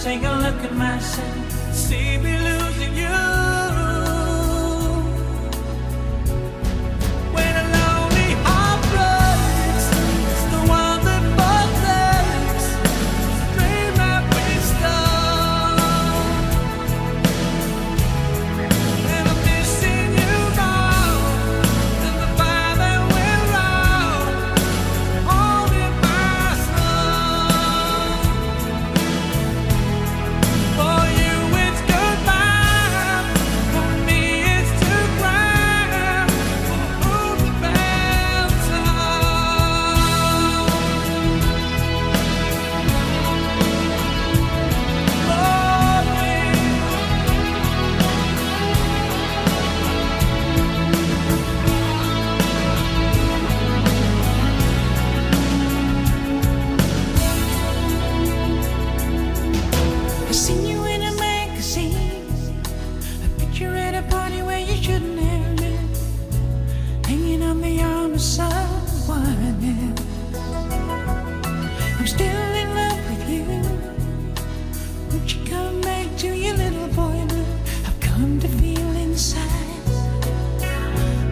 Take a look at myself, see me losing you.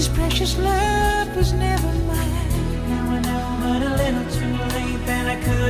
This precious love was never mine. Now I know, but a little too late that I could.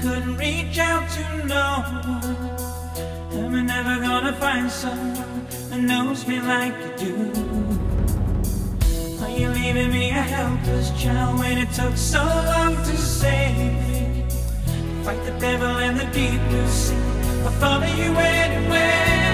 couldn't reach out to no one. Am I never gonna find someone that knows me like you do? Are you leaving me a helpless child when it took so long to save me? Fight the devil and the deep blue sea. I'll follow you anywhere.